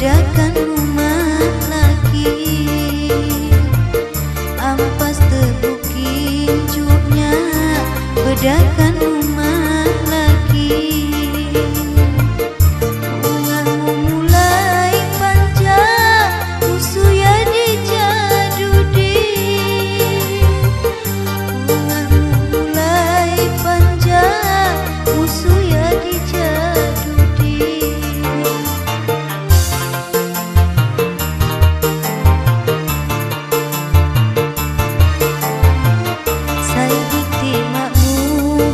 bedakan rumah laki, ampas tebuk kincupnya bedakan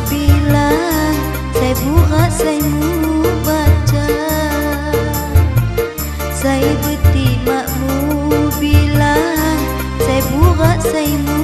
bilang Saya buka, saya mu baca Saya beti makmu bilang Saya buka, saya mu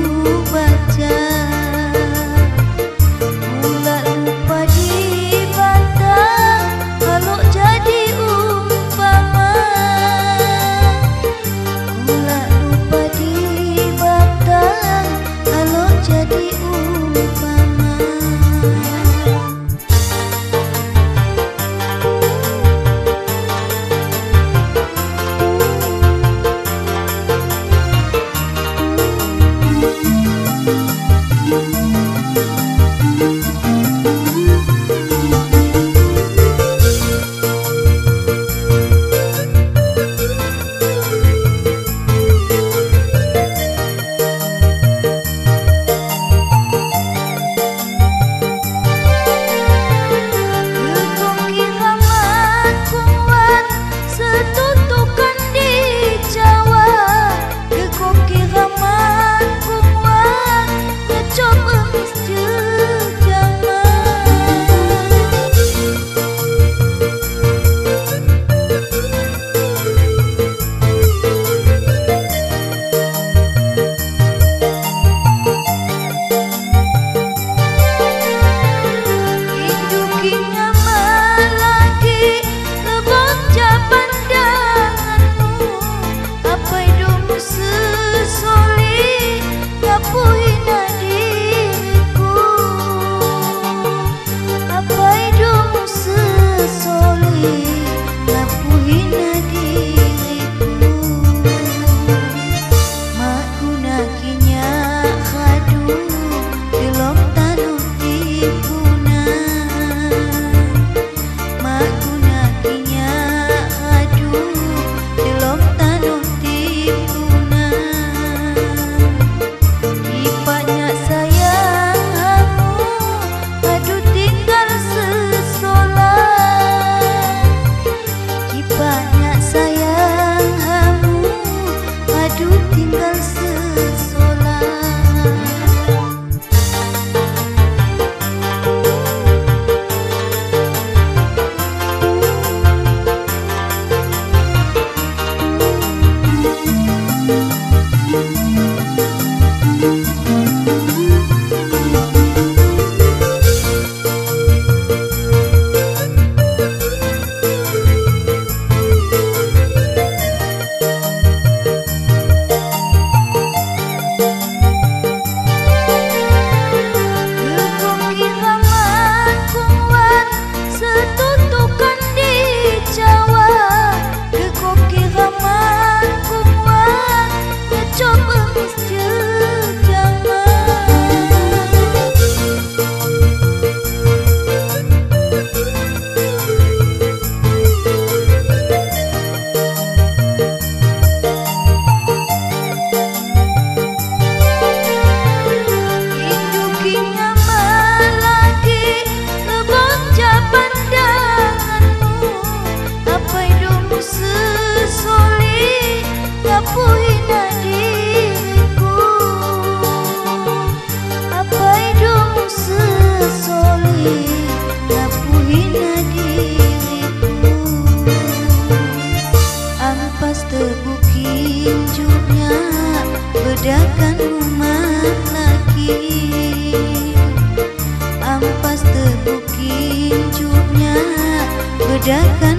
这颗